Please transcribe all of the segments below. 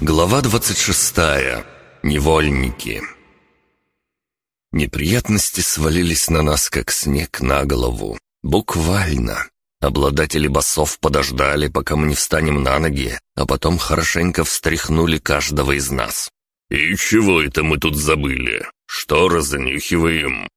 Глава 26. Невольники. Неприятности свалились на нас, как снег на голову. Буквально. Обладатели басов подождали, пока мы не встанем на ноги, а потом хорошенько встряхнули каждого из нас. «И чего это мы тут забыли? Что разнюхиваем?»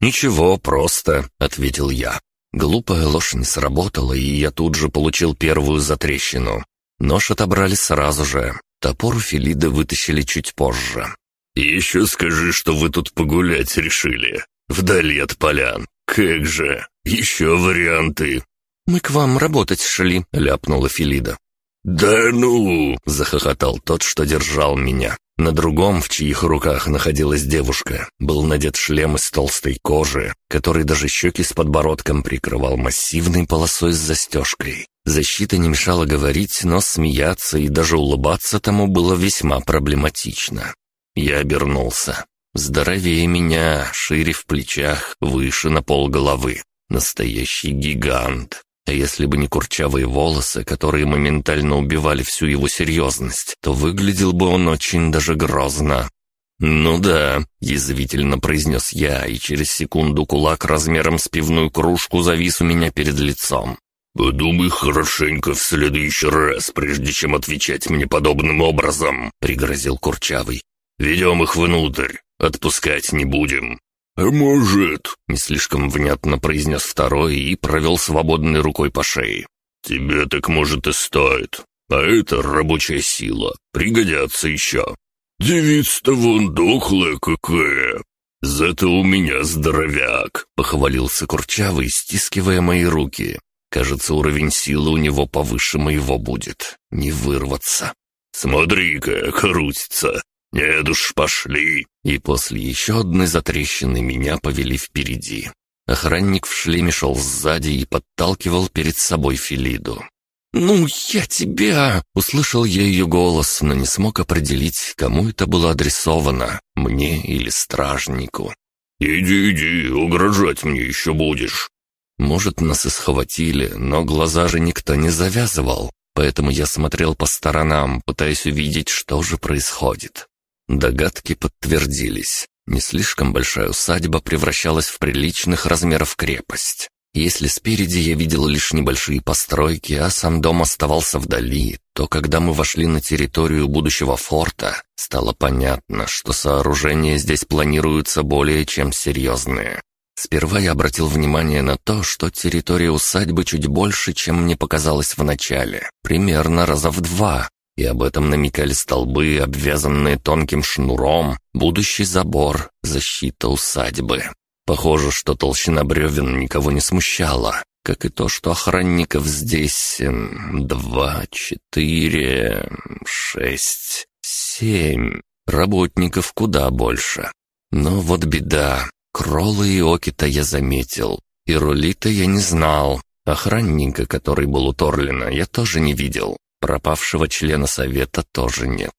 «Ничего, просто», — ответил я. Глупая ложь не сработала, и я тут же получил первую затрещину. Нож отобрали сразу же, Топор Филида вытащили чуть позже. еще скажи, что вы тут погулять решили. Вдали от полян. Как же? Еще варианты?» «Мы к вам работать шли», — ляпнула Филида. «Да ну!» — захохотал тот, что держал меня. На другом, в чьих руках находилась девушка, был надет шлем из толстой кожи, который даже щеки с подбородком прикрывал массивной полосой с застежкой. Защита не мешала говорить, но смеяться и даже улыбаться тому было весьма проблематично. Я обернулся. Здоровее меня, шире в плечах, выше на пол головы. Настоящий гигант. А если бы не курчавые волосы, которые моментально убивали всю его серьезность, то выглядел бы он очень даже грозно. «Ну да», — язвительно произнес я, и через секунду кулак размером с пивную кружку завис у меня перед лицом. «Подумай хорошенько в следующий раз, прежде чем отвечать мне подобным образом», — пригрозил Курчавый. «Ведем их внутрь, отпускать не будем». «А может...» — не слишком внятно произнес второй и провел свободной рукой по шее. «Тебе так может и стоит. А это рабочая сила. Пригодятся еще. Девица-то вон дохлая какая. Зато у меня здоровяк», — похвалился Курчавый, стискивая мои руки. Кажется, уровень силы у него повыше моего будет. Не вырваться. «Смотри-ка, крутится! Нет уж, пошли!» И после еще одной затрещины меня повели впереди. Охранник в шлеме шел сзади и подталкивал перед собой Филиду. «Ну, я тебя!» — услышал я ее голос, но не смог определить, кому это было адресовано, мне или стражнику. «Иди, иди, угрожать мне еще будешь!» Может, нас и схватили, но глаза же никто не завязывал, поэтому я смотрел по сторонам, пытаясь увидеть, что же происходит. Догадки подтвердились. Не слишком большая усадьба превращалась в приличных размеров крепость. Если спереди я видел лишь небольшие постройки, а сам дом оставался вдали, то когда мы вошли на территорию будущего форта, стало понятно, что сооружения здесь планируются более чем серьезные. Сперва я обратил внимание на то, что территория усадьбы чуть больше, чем мне показалось в начале, примерно раза в два, и об этом намекали столбы, обвязанные тонким шнуром, будущий забор, защита усадьбы. Похоже, что толщина бревен никого не смущала, как и то, что охранников здесь эм, два, четыре, шесть, семь. Работников куда больше. Но вот беда, Кроллы и Окита я заметил, и Рулита я не знал. Охранника, который был у Торлина, я тоже не видел. Пропавшего члена совета тоже нет.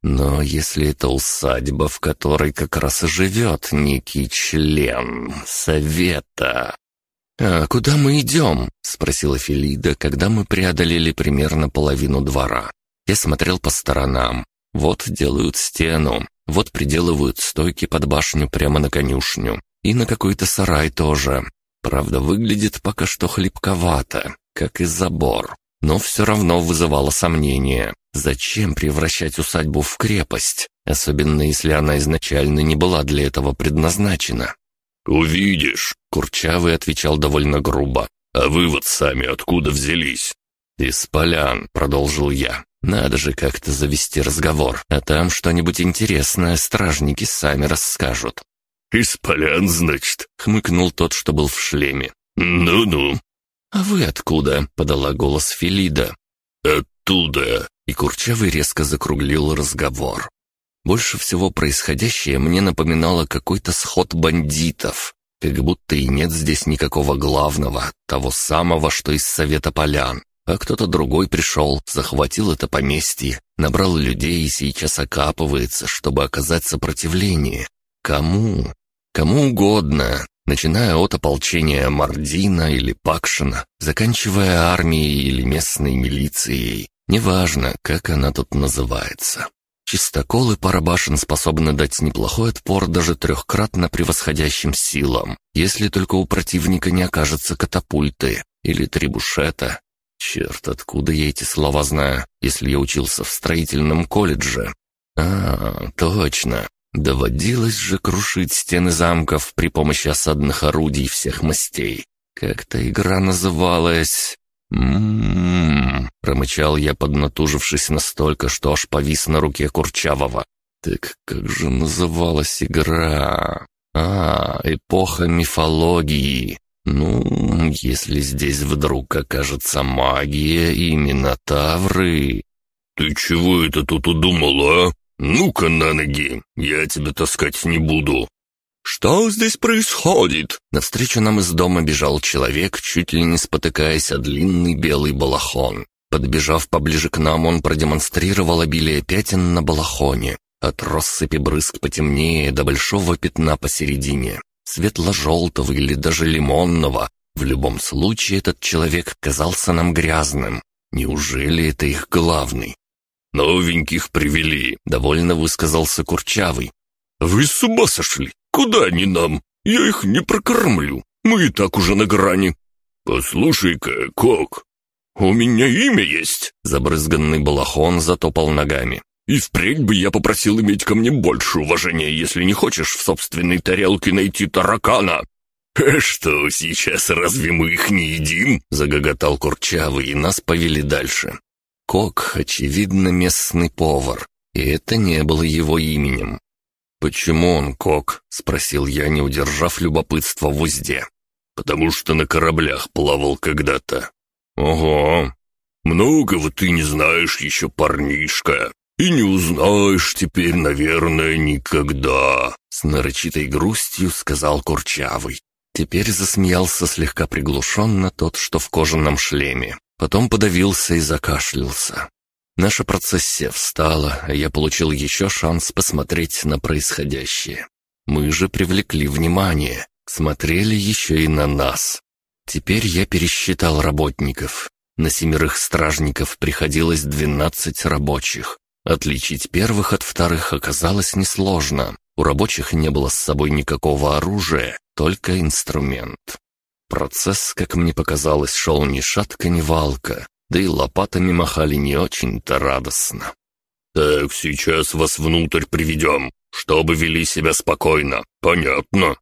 Но если это усадьба, в которой как раз и живет некий член совета... «А куда мы идем?» — спросила Филида, когда мы преодолели примерно половину двора. Я смотрел по сторонам. Вот делают стену, вот приделывают стойки под башню прямо на конюшню. И на какой-то сарай тоже. Правда, выглядит пока что хлипковато, как и забор. Но все равно вызывало сомнения. Зачем превращать усадьбу в крепость? Особенно если она изначально не была для этого предназначена. «Увидишь», — Курчавый отвечал довольно грубо. «А вы вот сами откуда взялись?» «Из полян», — продолжил я. Надо же как-то завести разговор, а там что-нибудь интересное стражники сами расскажут. «Из полян, значит?» — хмыкнул тот, что был в шлеме. «Ну-ну». «А вы откуда?» — подала голос Филида. «Оттуда». И Курчавый резко закруглил разговор. Больше всего происходящее мне напоминало какой-то сход бандитов, как будто и нет здесь никакого главного, того самого, что из Совета Полян а кто-то другой пришел, захватил это поместье, набрал людей и сейчас окапывается, чтобы оказать сопротивление. Кому? Кому угодно, начиная от ополчения Мардина или Пакшина, заканчивая армией или местной милицией. Неважно, как она тут называется. Чистокол и пара башен способны дать неплохой отпор даже трехкратно превосходящим силам, если только у противника не окажется катапульты или трибушета. Черт, откуда я эти слова знаю, если я учился в строительном колледже? А, точно. Доводилось же крушить стены замков при помощи осадных орудий всех мастей. Как-то игра называлась... «М-м-м», промычал я, поднатужившись настолько, что аж повис на руке Курчавого. «Так как же называлась игра?» «А, эпоха мифологии. Ну, если здесь вдруг окажется магия и минотавры...» «Ты чего это тут удумала, а? Ну-ка на ноги, я тебя таскать не буду». «Что здесь происходит?» Навстречу нам из дома бежал человек, чуть ли не спотыкаясь о длинный белый балахон. Подбежав поближе к нам, он продемонстрировал обилие пятен на балахоне. От россыпи брызг потемнее до большого пятна посередине. Светло-желтого или даже лимонного. В любом случае, этот человек казался нам грязным. Неужели это их главный? «Новеньких привели», — довольно высказался Курчавый. «Вы с ума сошли? Куда они нам? Я их не прокормлю. Мы и так уже на грани. Послушай-ка, Кок, у меня имя есть!» Забрызганный балахон затопал ногами. «И впредь бы я попросил иметь ко мне больше уважения, если не хочешь в собственной тарелке найти таракана!» «Э, «Что, сейчас разве мы их не едим?» — загоготал Курчавый, и нас повели дальше. Кок, очевидно, местный повар, и это не было его именем. «Почему он кок?» — спросил я, не удержав любопытства в узде. «Потому что на кораблях плавал когда-то». «Ого! Многого ты не знаешь еще, парнишка, и не узнаешь теперь, наверное, никогда», — с нарочитой грустью сказал Курчавый. Теперь засмеялся слегка приглушенно тот, что в кожаном шлеме. Потом подавился и закашлялся. Наша процессия встала, а я получил еще шанс посмотреть на происходящее. Мы же привлекли внимание, смотрели еще и на нас. Теперь я пересчитал работников. На семерых стражников приходилось двенадцать рабочих. Отличить первых от вторых оказалось несложно. У рабочих не было с собой никакого оружия, только инструмент. Процесс, как мне показалось, шел ни шатка, ни валка да и лопатами махали не очень-то радостно. «Так, сейчас вас внутрь приведем, чтобы вели себя спокойно, понятно?»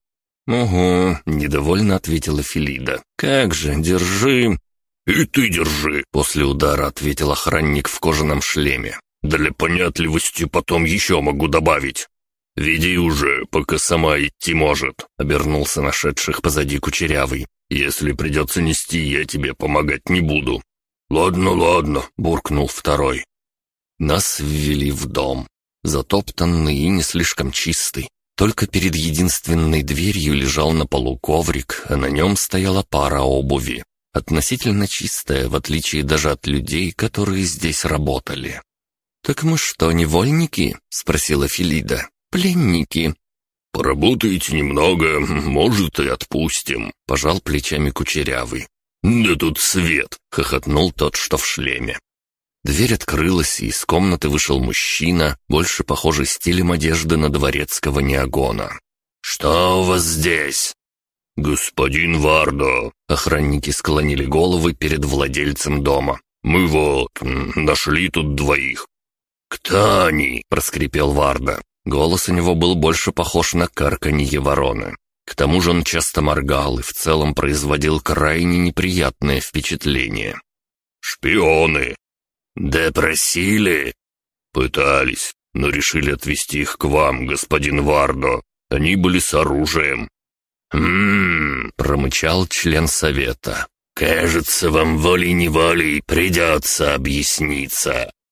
«Угу», — недовольно ответила Филида. «Как же, держи». «И ты держи», — после удара ответил охранник в кожаном шлеме. «Для понятливости потом еще могу добавить». «Веди уже, пока сама идти может», — обернулся нашедших позади кучерявый. «Если придется нести, я тебе помогать не буду. «Ладно, ладно», — буркнул второй. Нас ввели в дом. Затоптанный и не слишком чистый. Только перед единственной дверью лежал на полу коврик, а на нем стояла пара обуви. Относительно чистая, в отличие даже от людей, которые здесь работали. «Так мы что, невольники?» — спросила Филида. «Пленники». «Поработаете немного, может, и отпустим», — пожал плечами Кучерявый. «Да тут свет!» — хохотнул тот, что в шлеме. Дверь открылась, и из комнаты вышел мужчина, больше похожий стилем одежды на дворецкого неогона. «Что у вас здесь?» «Господин Вардо!» — охранники склонили головы перед владельцем дома. «Мы вот, нашли тут двоих». «Кто они?» — проскрипел Варда. Голос у него был больше похож на карканье вороны. К тому же он часто моргал и в целом производил крайне неприятное впечатление. «Шпионы!» «Допросили?» «Пытались, но решили отвезти их к вам, господин Вардо. Они были с оружием». «М-м-м», промычал член совета. «Кажется, вам волей-неволей придется объясниться».